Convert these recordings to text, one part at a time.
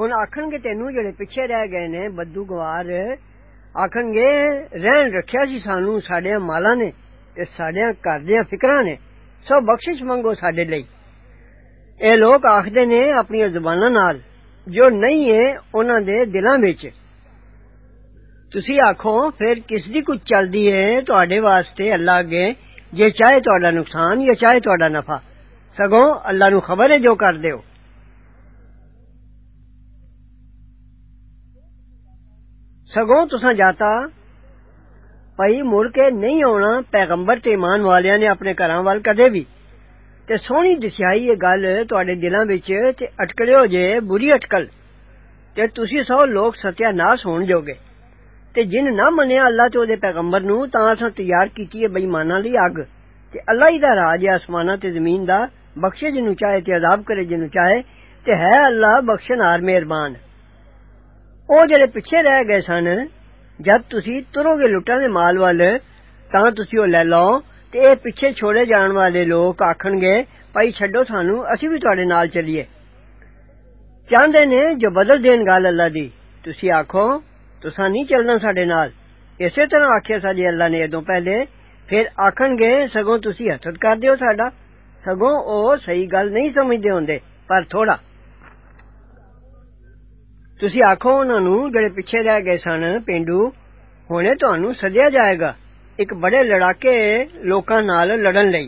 ਹੁਣ ਆਖਣਗੇ ਤੈਨੂੰ ਜਿਹੜੇ ਪਿੱਛੇ ਰਹਿ ਗਏ ਨੇ ਬੱਦੂ ਗਵਾਰ ਆਖਣਗੇ ਰਹਿਣ ਰੱਖਿਆ ਸੀ ਸਾਨੂੰ ਸਾਡੇ ਮਾਲਾਂ ਨੇ ਤੇ ਸਾਡਿਆਂ ਘਰ ਦੀਆਂ ਫਿਕਰਾਂ ਨੇ ਸੋ ਬਖਸ਼ਿਸ਼ ਮੰਗੋ ਸਾਡੇ ਲਈ ਇਹ ਲੋਕ ਆਖਦੇ ਨੇ ਆਪਣੀਆਂ ਜ਼ੁਬਾਨਾਂ ਨਾਲ ਜੋ ਨਹੀਂ ਹੈ ਉਹਨਾਂ ਦੇ ਦਿਲਾਂ ਵਿੱਚ ਤੁਸੀਂ ਆਖੋ ਫਿਰ ਕਿਸ ਦੀ ਕੁਝ ਚੱਲਦੀ ਹੈ ਤੁਹਾਡੇ ਵਾਸਤੇ ਅੱਲਾ ਅੱਗੇ ਜੇ ਚਾਹੇ ਤੁਹਾਡਾ ਨੁਕਸਾਨ ਜਾਂ ਚਾਹੇ ਤੁਹਾਡਾ ਨਫਾ ਸਗੋਂ ਅੱਲਾ ਨੂੰ ਖਬਰ ਹੈ ਜੋ ਕਰਦੇ ਹੋ سگوں تسا جاتا پئی مڑ کے نہیں آنا پیغمبر تے ایمان والیاں نے اپنے گھراں وال کدے بھی تے سونی دسیائی یہ گل تواڈے دلاں وچ تے اٹکلے ہو جے بری اٹکل تے تسی سو لوگ ستیہ ناس ہون جوگے تے جن نہ منیا اللہ تے اودے پیغمبر نو تاں اساں تیار کیتی ہے بے ایماناں دی اگ تے اللہ ہی دا راج ہے آسماناں تے زمین دا بخشے جنوں چاہے تے عذاب کرے جنوں چاہے تے ہے اللہ بخشن ہار مہربان ਉਹ ਜਿਹੜੇ ਪਿੱਛੇ ਰਹਿ ਗਏ ਸਨ ਜਦ ਤੁਸੀਂ ਤੁਰੋਗੇ ਲੁੱਟਾਂ ਦੇ ਮਾਲ ਵੱਲ ਤਾਂ ਤੁਸੀਂ ਉਹ ਲੈ ਲਓ ਤੇ ਇਹ ਪਿੱਛੇ ਛੋੜੇ ਜਾਣ ਵਾਲੇ ਲੋਕ ਆਖਣਗੇ ਭਾਈ ਛੱਡੋ ਸਾਨੂੰ ਅਸੀਂ ਵੀ ਤੁਹਾਡੇ ਨਾਲ ਚੱਲੀਏ ਚਾਹੁੰਦੇ ਨੇ ਜੋ ਬਦਲ ਦੇਣ ਗੱਲ ਅੱਲਾ ਦੀ ਤੁਸੀਂ ਆਖੋ ਤੁਸੀਂ ਨਹੀਂ ਚੱਲਣਾ ਸਾਡੇ ਨਾਲ ਇਸੇ ਤਰ੍ਹਾਂ ਆਖਿਆ ਸਾਡੀ ਅੱਲਾ ਨੇ ਇਦੋਂ ਪਹਿਲੇ ਫਿਰ ਆਖਣਗੇ ਸਗੋਂ ਤੁਸੀਂ ਹਸਦ ਕਰਦੇ ਹੋ ਸਾਡਾ ਸਗੋਂ ਉਹ ਸਹੀ ਗੱਲ ਨਹੀਂ ਸਮਝਦੇ ਹੁੰਦੇ ਪਰ ਥੋੜਾ تسی آخو انہاں نو جڑے پیچھے رہ گئے سن پینڈو ہونے تانوں سدیا جائے گا ایک بڑے لڑاکے لوکاں نال لڑن لئی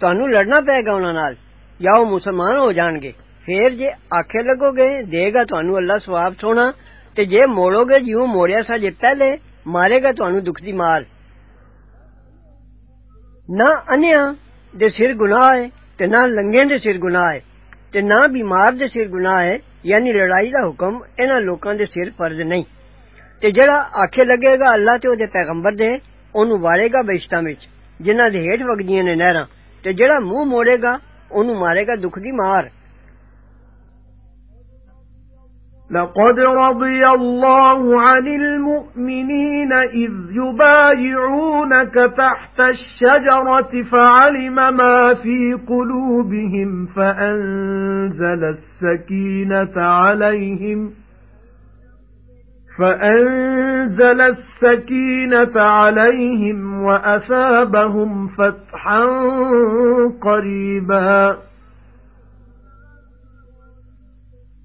تانوں لڑنا پے گا انہاں نال یا او مسلمان ہو جان گے پھر جے آکھے لگو گے دے گا تانوں اللہ ثواب سونا تے جے موڑو گے جیوں موڑیا سا جے پہلے مارے گا تانوں دکھ دی مار نہ انیا دے سر گناہ ہے تے نہ لنگے دے سر گناہ ہے تے نہ بیمار دے سر گناہ ہے یعنی لڑائی دا حکم انہاں لوکاں دے سر فرض نہیں۔ تے جڑا آکھے لگے گا اللہ تے او دے پیغمبر دے، اونوں وارے گا بہشتاں وچ، جنہاں دے ہیٹھ وگدیاں نے نہراں۔ تے جڑا منہ موڑے گا، اونوں مارے گا دکھ دی مار۔ لقد رضي الله عن المؤمنين إذ يبايعونك تحت الشجرة فعلم ما في قلوبهم فأنزل السكينة عليهم فَأَنزَلَ السَّكِينَةَ عَلَيْهِمْ وَأَثَابَهُمْ فَتْحًا قَرِيبًا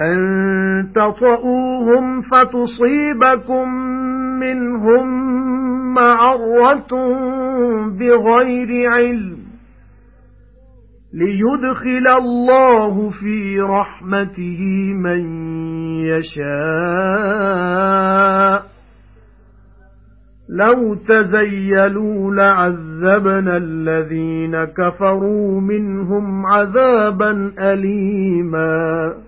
أَن تَطَئُوهُمْ فَتُصِيبَكُم مِّنْهُم مَّعَرَّةٌ بِغَيْرِ عِلْمٍ لِيُدْخِلَ اللَّهُ فِي رَحْمَتِهِ مَن يَشَاءُ. لَوْ تَزَيَّلُوا لَعَذَّبْنَا الَّذِينَ كَفَرُوا مِنْهُمْ عَذَابًا أَلِيمًا.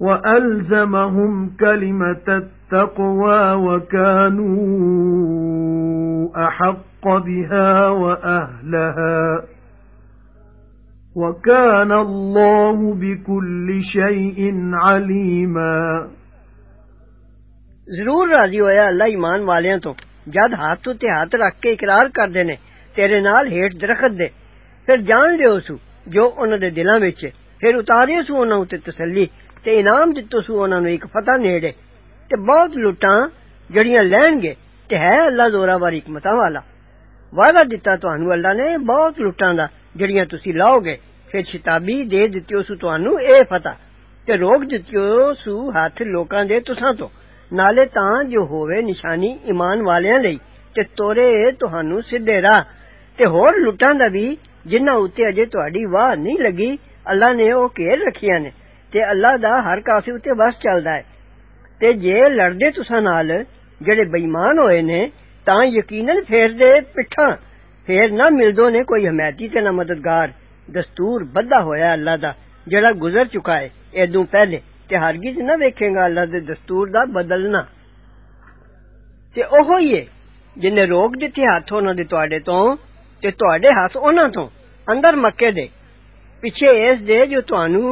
وَأَلْزَمَهُمْ كَلِمَةَ التَّقْوَى وَكَانُوا أَحَقَّ بِهَا وَأَهْلَهَا وَكَانَ اللَّهُ بِكُلِّ شَيْءٍ عَلِيمًا ਜ਼ਰੂਰ ਰਾਜ਼ੀ ਹੋਇਆ ਅੱਲਾ ਈਮਾਨ ਵਾਲਿਆਂ ਤੋਂ ਜਦ ਹੱਥ ਉੱਤੇ ਹੱਥ ਰੱਖ ਕੇ ਇਕਰਾਰ ਕਰਦੇ ਨੇ ਤੇਰੇ ਨਾਲ ਹੇਠ ਦਰਖਤ ਦੇ ਫਿਰ ਜਾਣ ਲਿਓ ਸੂ ਜੋ ਉਹਨਾਂ ਦੇ ਦਿਲਾਂ ਵਿੱਚ ਫਿਰ ਉਤਾਰਿਓ ਸੂ ਉਹਨਾਂ ਉੱਤੇ ਤਸੱਲੀ تے انعام دتو سو انہاں نو ایک فتح نیڑے تے بہت لوٹاں جڑیاں لین گے تے ہے اللہ زورا وار حکمتاں والا۔ وعدہ دتا تانوں اللہ نے بہت لوٹاں دا جڑیاں تسی لاؤ گے۔ پھر شتابی دے دتیو سو تانوں اے فتح تے روک دتیو سو ہاتھ لوکاں دے تساں تو۔ نالے تاں جو ہووے نشانی ایمان والیاں لئی تے تورے تہانوں سیدھے راہ تے ہور لوٹاں دا بھی جنہاں اوتے اجے تہاڈی واہ نہیں لگی، اللہ نے او کیر رکھیاں نے۔ تے اللہ دا ہر کافی اتے بس چلدا ہے تے جے لڑدے تساں نال جڑے بے ایمان ہوئے نے تاں یقینا پھیر دے پٹھا پھر نہ ملدو نے کوئی حمایتی تے نہ مددگار دستور بدھا ہویا اللہ دا جڑا گزر چکا ہے ادوں پہلے تے ہرگز نہ ویکھے گا اللہ دے دستور دا بدلنا تے اوہو ہی جن نے روک دیتے ہاتھ انہاں دے تواڈے تو تے تواڈے ہاتھ انہاں تو اندر مکے دے پیچھے اس دے جو تانوں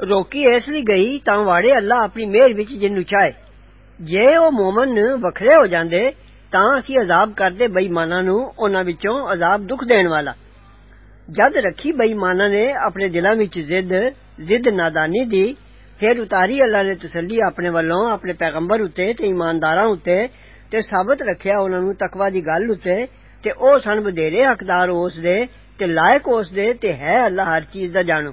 روکی ایسلی گئی تا واڑے اللہ اپنی مہر وچ جنوں چاہے جے أو مومن وکھرے ہو جاندے تا اسی عذاب کردے بے ایماناں نو انہاں وچوں عذاب دکھ دین والا جد رکھی بے ایماناں نے اپنے دلاں وچ ضد ضد نادانی دی پھر اتاری اللہ نے تسلی اپنے والوں اپنے پیغمبر اتے تے ایمانداراں اتے تے ثابت رکھیا انہاں نو تقوا دی گل اتے تے أو سن بدیرے حقدار اس دے تے لائق اس دے تے ہے اللہ ہر چیز دا جانو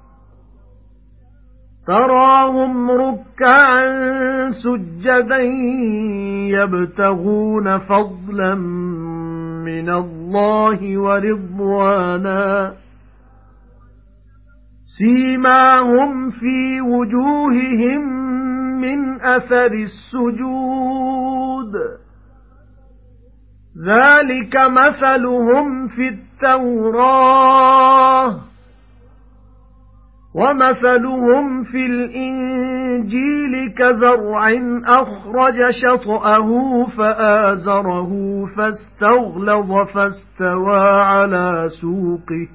تراهم ركعا سجدا يبتغون فضلا من الله ورضوانا. سيماهم في وجوههم من أثر السجود. ذَلِكَ مَثَلُهُمْ فِي التَّوْرَاةِ. وَمَثَلُهُمْ فِي الْإِنْجِيلِ كَزَرْعٍ أَخْرَجَ شَطْأَهُ فَآزَرَهُ فَاسْتَغْلَظَ فَاسْتَوَى عَلَى سُوقِهِ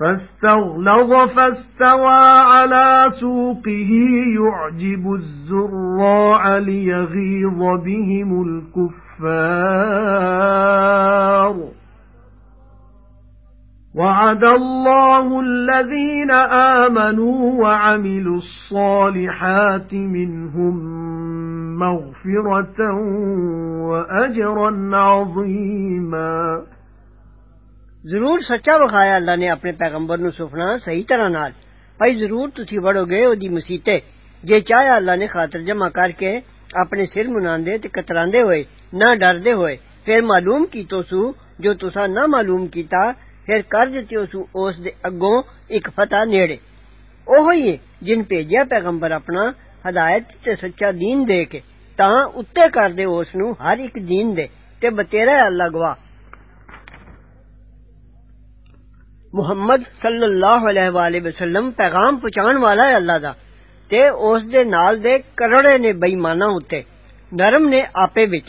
فَاسْتَغْلَظَ فَاسْتَوَى عَلَى سُوقِهِ يُعْجِبُ الزُّرَّاعَ لِيَغِيظَ بِهِمُ الْكُفَّارَ وَعَدَ اللَّهُ الَّذِينَ آمَنُوا وَعَمِلُوا الصَّالِحَاتِ مِنْهُم مَّغْفِرَةً وَأَجْرًا عَظِيمًا ਜ਼ਰੂਰ ਸੱਚਾ ਵਿਖਾਇਆ ਅੱਲਾ ਨੇ ਆਪਣੇ ਪੈਗੰਬਰ ਨੂੰ ਸੁਪਨਾ ਸਹੀ ਤਰ੍ਹਾਂ ਨਾਲ ਭਾਈ ਜ਼ਰੂਰ ਤੁਸੀਂ ਵੜੋਗੇ ਉਹਦੀ ਮਸੀਤੇ ਜੇ ਚਾਹਿਆ ਅੱਲਾ ਨੇ ਖਾਤਰ ਜਮਾ ਕਰਕੇ ਆਪਣੇ ਸਿਰ ਮੁਨਾਂਦੇ ਤੇ ਕਤਰਾਂਦੇ ਹੋਏ ਨਾ ਡਰਦੇ ਹੋਏ ਫਿਰ ਮਾਲੂਮ ਕੀਤੋ ਸੂ ਜੋ ਤੁਸੀਂ ਨਾ ਮਾਲੂਮ ਕੀਤਾ پھر کر دیتے سو اس دے اگوں ایک فتح نیڑے۔ اوہی ہے جن بھیجیا پیغمبر اپنا ہدایت تے سچا دین دے کے، تاں اتے کر دے اس نو ہر ایک دین دے تے بتیرا ہے اللہ گواہ۔ محمد صلی اللہ علیہ وآلہ وسلم پیغام پہنچان والا ہے اللہ دا تے اس دے نال دے کروڑے نے بے ایماناں اتے، نرم نے آپے وچ۔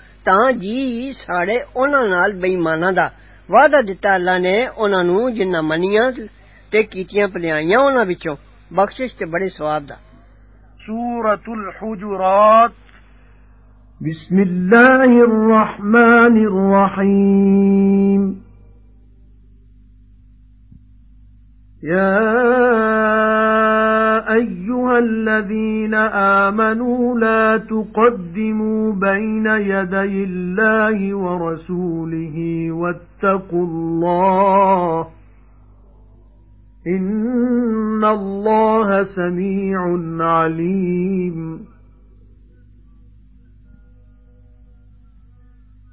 ਤਾਂ ਜੀ ਸਾੜੇ ਉਹਨਾਂ ਨਾਲ ਬੇਈਮਾਨਾਂ ਦਾ ਵਾਅਦਾ ਦਿੱਤਾ ਅੱਲਾ ਨੇ ਉਹਨਾਂ ਨੂੰ ਜਿੰਨਾ ਮੰਨੀਆਂ ਤੇ ਕੀਤੀਆਂ ਭਲਾਈਆਂ ਉਹਨਾਂ ਵਿੱਚੋਂ ਬਖਸ਼ਿਸ਼ ਤੇ ਬੜੇ ਸਵਾਬ ਦਾ ਸੂਰਤੁਲ ਹੁਜੂਰਾਤ بسم الله الرحمن الرحيم يا أَيُّهَا الَّذِينَ آمَنُوا لَا تُقَدِّمُوا بَيْنَ يَدَيِ اللَّهِ وَرَسُولِهِ وَاتَّقُوا اللَّهَ إِنَّ اللَّهَ سَمِيعٌ عَلِيمٌ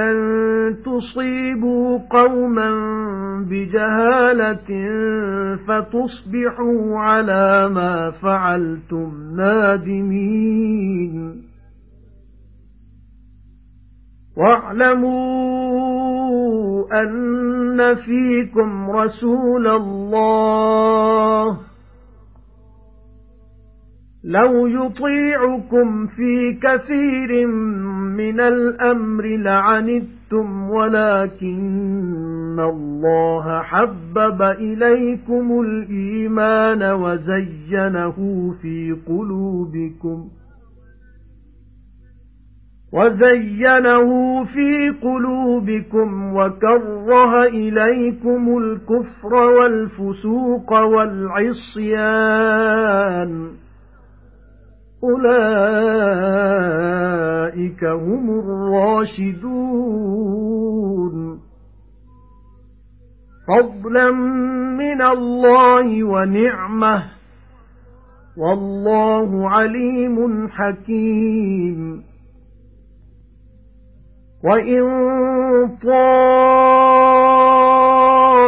أَن تُصِيبُوا قَوْمًا بِجَهَالَةٍ فَتُصْبِحُوا عَلَى مَا فَعَلْتُمْ نَادِمِينَ وَاعْلَمُوا أَنَّ فِيكُمْ رَسُولَ اللَّهِ لَوْ يُطِيعُكُمْ فِي كَثِيرٍ مِنَ الْأَمْرِ لَعَنِتُّمْ وَلَكِنَّ اللَّهَ حَبَّبَ إِلَيْكُمُ الْإِيمَانَ وَزَيَّنَهُ فِي قُلُوبِكُمْ وَزَيَّنَهُ فِي قُلُوبِكُمْ وَكَرَّهَ إِلَيْكُمُ الْكُفْرَ وَالْفُسُوقَ وَالْعِصْيَانَ أُولَئِكَ هُمُ الرَّاشِدُونَ. فَضْلًا مِنَ اللَّهِ وَنِعْمَةً. وَاللَّهُ عَلِيمٌ حَكِيمٌ. وَإِن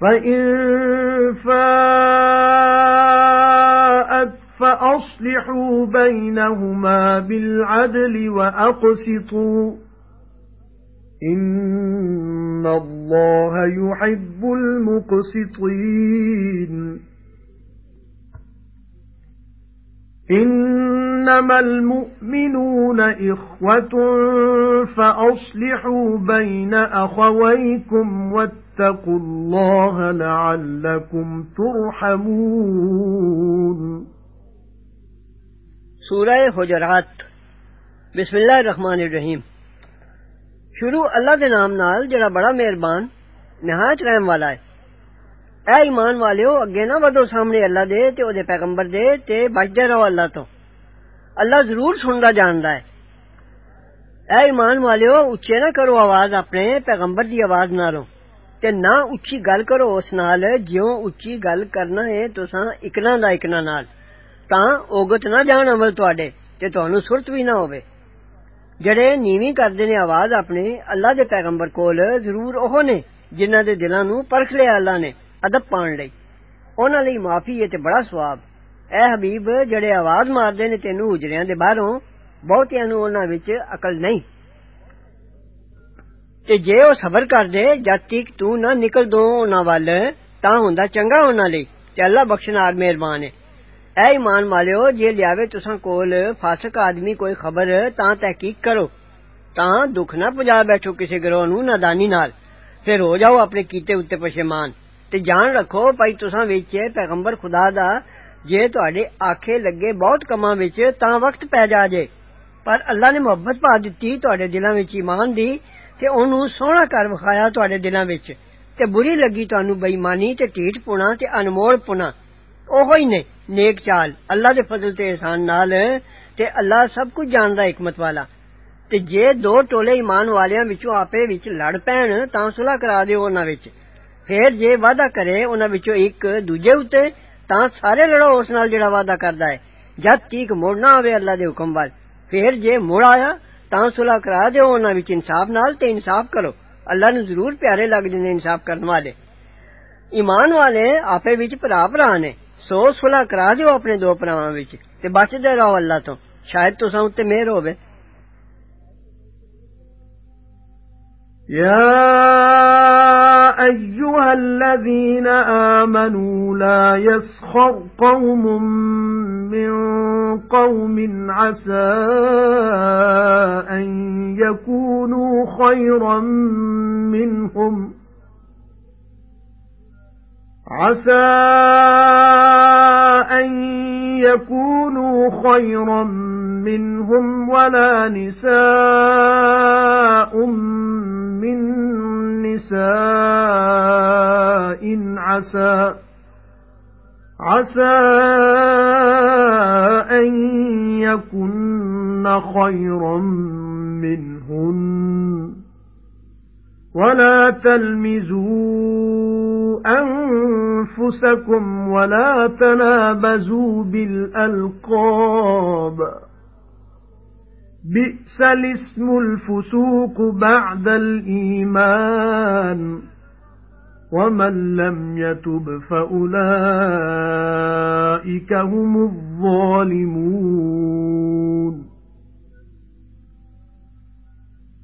فَإِن فَاءَتْ فَأَصْلِحُوا بَيْنَهُمَا بِالْعَدْلِ وَأَقْسِطُوا إِنَّ اللَّهَ يُحِبُّ الْمُقْسِطِينَ. إِنَّمَا الْمُؤْمِنُونَ إِخْوَةٌ فَأَصْلِحُوا بَيْنَ أَخَوَيْكُمْ وَاتَّقُوا وَاتَّقُوا اللَّهَ لَعَلَّكُمْ تُرْحَمُونَ. سورہ حجرات. بسم اللہ الرحمن الرحیم شروع اللہ دے نام نال جڑا بڑا مہربان نہایت رحم والا ہے۔ اے ایمان والیو اگے نہ ودو سامنے اللہ دے تے أو دے پیغمبر دے تے بچدے رہو اللہ تو۔ اللہ ضرور سندا جاندا ہے۔ اے ایمان والیو اونچے نہ کرو آواز اپنے پیغمبر دی آواز نالوں۔ ਤੇ ਨਾ ਉੱਚੀ ਗੱਲ ਕਰੋ ਉਸ ਨਾਲ ਜਿਉਂ ਉੱਚੀ ਗੱਲ ਕਰਨਾ ਹੈ ਤੁਸਾਂ ਇਕਨਾ ਦਾ ਇਕਨਾ ਨਾਲ ਤਾਂ ਔਗਤ ਨਾ ਜਾਣ ਅਮਲ ਤੁਹਾਡੇ ਤੇ ਤੁਹਾਨੂੰ ਸੁਰਤ ਵੀ ਨਾ ਹੋਵੇ ਜਿਹੜੇ ਨੀਵੀਂ ਕਰਦੇ ਨੇ ਆਵਾਜ਼ ਆਪਣੇ ਅੱਲਾ ਦੇ ਪੈਗੰਬਰ ਕੋਲ ਜ਼ਰੂਰ ਉਹ ਨੇ ਜਿਨ੍ਹਾਂ ਦੇ ਦਿਲਾਂ ਨੂੰ ਪਰਖ ਲਿਆ ਅੱਲਾ ਨੇ ਅਦਬ ਪਾਉਣ ਲਈ ਉਹਨਾਂ ਲਈ ਮਾਫੀ ਹੈ ਤੇ ਬੜਾ ਸਵਾਬ ਐ ਹਬੀਬ ਜਿਹੜੇ ਆਵਾਜ਼ ਮਾਰਦੇ ਨੇ ਤੈਨੂੰ ਹੁਜਰਿਆਂ ਦੇ ਬਾਹਰੋਂ ਬਹੁਤਿਆਂ ਨੂੰ ਉਹਨਾਂ ਵਿੱਚ ਅਕਲ ਨਹੀਂ تے جے او صبر کر دے جد تک تو نہ نکل دو انہاں ول تا ہوندا چنگا انہاں لئی تے اللہ بخشن ہار مہربان ہے اے ایمان والےو جے لیاوے تساں کول فاسق آدمی کوئی خبر تا تحقیق کرو تا دکھ نہ پجا بیٹھو کسی گروہ نو نادانی نال پھر ہو جاؤ اپنے کیتے اتے پشیمان تے جان رکھو بھائی تساں وچ پیغمبر خدا دا جے تواڈے آنکھے لگے بہت کماں وچ تا وقت پے جا جے پر اللہ نے محبت پا دتی تواڈے دلاں وچ ایمان دی تے اونوں سونا کر وکھایا تواڈے دلاں وچ۔ تے بری لگی تانوں بے ایمانی تے ٹھیٹ پونا تے انمول پونا۔ اوہی ہی نے نیک چال، اللہ دے فضل تے احسان نال تے اللہ سب کچھ جاندا حکمت والا۔ تے جے دو ٹولے ایمان والیاں وچوں آپے وچ لڑ پین، تاں صلح کرا دیو انہاں وچ۔ پھر جے وعدہ کرے انہاں وچوں ایک دوجے اُتے، تاں سارے لڑو اس نال جڑا وعدہ کردا ہے۔ تیک موڑنا ہوے اللہ دے حکم وال۔ پھر جے موڑ آیا ਤਾਂ ਸੁਲਹ ਕਰਾ ਦਿਓ ਉਹਨਾਂ ਵਿੱਚ ਇਨਸਾਫ ਨਾਲ ਤੇ ਇਨਸਾਫ ਕਰੋ ਅੱਲਾ ਨੂੰ ਜ਼ਰੂਰ ਪਿਆਰੇ ਲੱਗਦੇ ਨੇ ਇਨਸਾਫ ਕਰਨ ਵਾਲੇ ਈਮਾਨ ਵਾਲੇ ਆਪੇ ਵਿੱਚ ਭਰਾ ਭਰਾ ਨੇ ਸੋ ਸੁਲਹ ਕਰਾ ਦਿਓ ਆਪਣੇ ਦੋ ਭਰਾਵਾਂ ਵਿੱਚ ਤੇ ਬਚਦੇ ਰਹੋ ਅੱਲਾ ਤੋਂ ਸ਼ਾਇਦ ਤੁਸਾਂ ਉੱਤੇ ਮਿਹਰ ਹੋਵੇ يَا أَيُّهَا الَّذِينَ آمَنُوا لَا يَسْخَرْ قَوْمٌ مِّن قَوْمٍ عَسَىٰ أَن يَكُونُوا خَيْرًا مِّنْهُمْ ۖ عَسَى أَن يَكُونُوا خَيْرًا مِنْهُمْ وَلَا نِسَاءٌ مِنْ نِسَاءٍ عَسَى عَسَى أَن يَكُنَّ خَيْرًا مِنْهُنَّ. وَلَا تَلْمِزُوا أَنفُسَكُمْ وَلَا تَنَابَزُوا بِالْأَلْقَابِ. بِئْسَ الْاسْمُ الْفُسُوقُ بَعْدَ الْإِيمَانِ. وَمَن لَّمْ يَتُبْ فَأُولَئِكَ هُمُ الظَّالِمُونَ.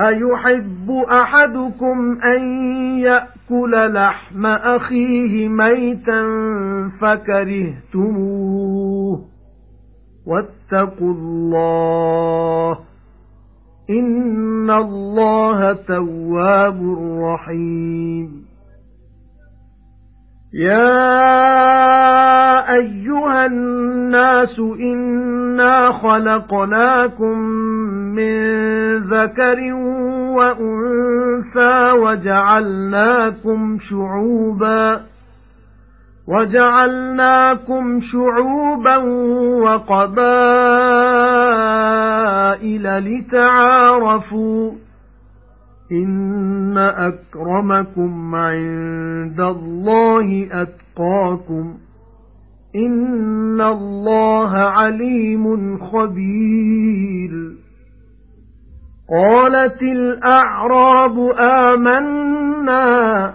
أَيُحِبُّ أَحَدُكُمْ أَن يَأْكُلَ لَحْمَ أَخِيهِ مَيْتًا فَكَرِهْتُمُوهُ وَاتَّقُوا اللَّهَ إِنَّ اللَّهَ تَوَّابٌ رَّحِيمٌ يَا أَيُّهَا النَّاسُ إِنَّا خَلَقْنَاكُم مِّن ذَكَرٍ وَأُنثَىٰ وَجَعَلْنَاكُمْ شُعُوبًا وَجَعَلْنَاكُمْ شُعُوبًا وَقَبَائِلَ لِتَعَارَفُوا إِنَّ أَكْرَمَكُمْ عِندَ اللَّهِ أَتْقَاكُمْ إِنَّ اللَّهَ عَلِيمٌ خَبِيرٌ قَالَتِ الْأَعْرَابُ آمَنَّا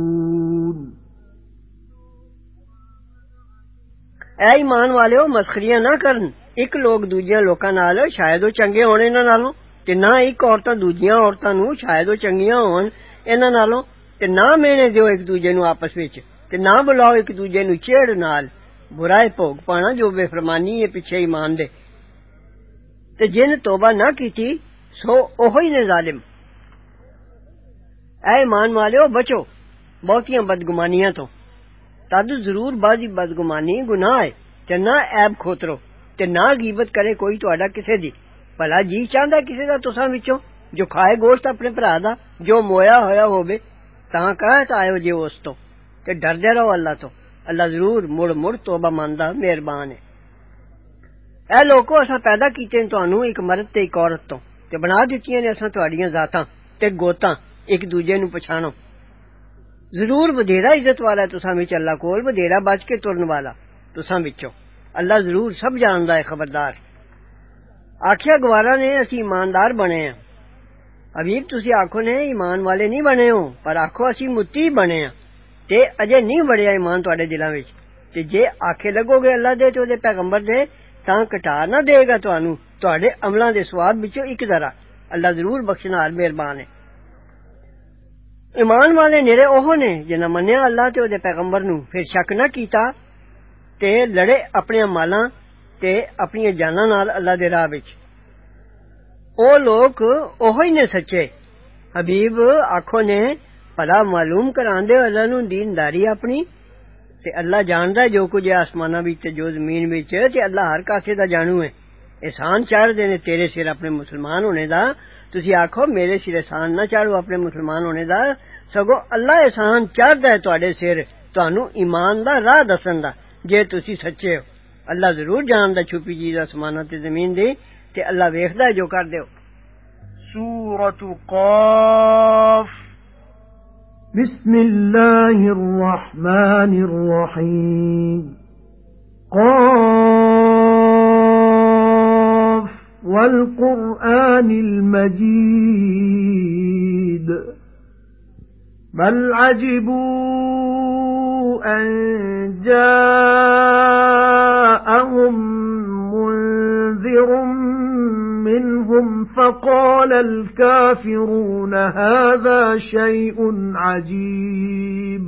ਐ ਇਮਾਨ ਵਾਲਿਓ ਮਸਖਰੀਆਂ ਨਾ ਕਰਨ ਇੱਕ ਲੋਕ ਦੂਜਿਆਂ ਲੋਕਾਂ ਨਾਲ ਸ਼ਾਇਦ ਉਹ ਚੰਗੇ ਹੋਣ ਇਹਨਾਂ ਨਾਲੋਂ ਤੇ ਨਾ ਇੱਕ ਔਰਤਾਂ ਦੂਜੀਆਂ ਔਰਤਾਂ ਨੂੰ ਸ਼ਾਇਦ ਉਹ ਚੰਗੀਆਂ ਹੋਣ ਇਹਨਾਂ ਨਾਲੋਂ ਤੇ ਨਾ ਮੇਣੇ ਦਿਓ ਇੱਕ ਦੂਜੇ ਨੂੰ ਆਪਸ ਵਿੱਚ ਤੇ ਨਾ ਬੁਲਾਓ ਇੱਕ ਦੂਜੇ ਨੂੰ ਚਿਹੜ ਨਾਲ ਬੁਰਾਏ ਭੋਗ ਪਾਣਾ ਜੋ ਬੇਫਰਮਾਨੀ ਹੈ ਪਿੱਛੇ ਇਮਾਨ ਦੇ ਤੇ ਜਿਨ ਤੋਬਾ ਨਾ ਕੀਤੀ ਸੋ ਉਹੋ ਹੀ ਨੇ ਜ਼ਾਲਿਮ ਐ ਇਮਾਨ ਵਾਲਿਓ ਬਚੋ ਬਹੁਤੀਆਂ ਬਦਗੁਮਾਨੀਆਂ ਤੋਂ تد ضرور باجی بدگمانی گناہ ہے تے نہ عیب کھوترو، تے نہ غیبت کرے کوئی تہاڈا کسے دی۔ بھلا جی چاہندا کسے دا تساں وچوں، جو کھائے گوشت اپنے بھرا دا، جو مویا ہویا ہوے تاں کہہ تایو جی اس تو؟ تے ڈر دے رہو اللہ تو۔ اللہ ضرور مڑ مڑ توبہ ماندا مہربان ہے۔ اے لوکو اسا پیدا کیتے تانوں ایک مرد تے ایک عورت تو۔ تے بنا دتیاں نے اسا تہاڈیاں ذاتاں تے گوتاں ایک دوجے نو پچھانو۔ ضرور بدھیرا عزت والا تسا وچ اللہ کول بدھیرا بچ کے ترن والا تسا وچو اللہ ضرور سب جاندا ہے، خبردار۔ آکھیا، گوارا نے اسی ایماندار بنے ہیں۔ حبیب، تسی آکھو نے ایمان والے نہیں بنے ہو، پر آکھو اسی متی بنے ہیں۔ تے اجے نہیں بڑیا ایمان تواڈے دلاں وچ۔ تے جے آکھے لگو گے اللہ دے، تے اودے پیغمبر دے، تاں کٹا نہ دے گا تانوں۔ تواڈے عملاں دے ثواب وچوں اک ذرا۔ اللہ ضرور بخشنا ہر مہربان ہے۔ ایمان والے نیرے اوہ نے جنہ منیا اللہ تے اودے پیغمبر نو پھر شک نہ کیتا تے لڑے اپنے مالاں تے اپنی جاناں نال اللہ دے راہ وچ أو لوگ اوہ ہی نے سچے حبیب آنکھوں نے بھلا معلوم کران دے اللہ نو دینداری اپنی تے اللہ جاندا جو کچھ ہے آسماناں وچ تے جو زمین وچ تے اللہ ہر کاسے دا جانو ہے احسان چڑھ دے نے تیرے سر اپنے مسلمان دا ਤੁਸੀਂ ਆਖੋ ਮੇਰੇ ਸਿਰ ਇਹਸਾਨ ਨਾ ਚਾੜੋ ਆਪਣੇ ਮੁਸਲਮਾਨ ਹੋਣੇ ਦਾ ਸਗੋਂ ਅੱਲਾ ਇਹਸਾਨ ਚਾੜਦਾ ਹੈ ਤੁਹਾਡੇ ਸਿਰ ਤੁਹਾਨੂੰ ਈਮਾਨ ਦਾ ਰਾਹ ਦੱਸਣ ਦਾ ਜੇ ਤੁਸੀਂ ਸੱਚੇ ਹੋ ਅੱਲਾ ਜ਼ਰੂਰ ਜਾਣਦਾ ਛੁਪੀ ਚੀਜ਼ ਅਸਮਾਨਾਂ ਤੇ ਜ਼ਮੀਨ ਦੀ ਤੇ ਅੱਲਾ ਵੇਖਦਾ ਹੈ ਜੋ ਕਰਦੇ ਹੋ سورة قاف بسم الله الرحمن الرحيم والقرآن المجيد بل عجبوا أن جاءهم منذر منهم فقال الكافرون هذا شيء عجيب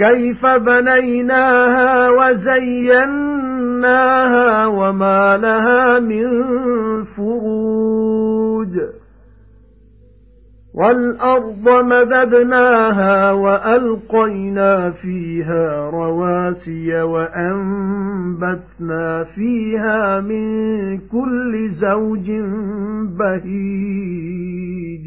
كَيْفَ بَنَيْنَاهَا وَزَيَّنَّاهَا وَمَا لَهَا مِن فُرُوجٍ وَالْأَرْضَ مَدَدْنَاهَا وَأَلْقَيْنَا فِيهَا رَوَاسِيَ وَأَنبَتْنَا فِيهَا مِن كُلِّ زَوْجٍ بَهِيجٍ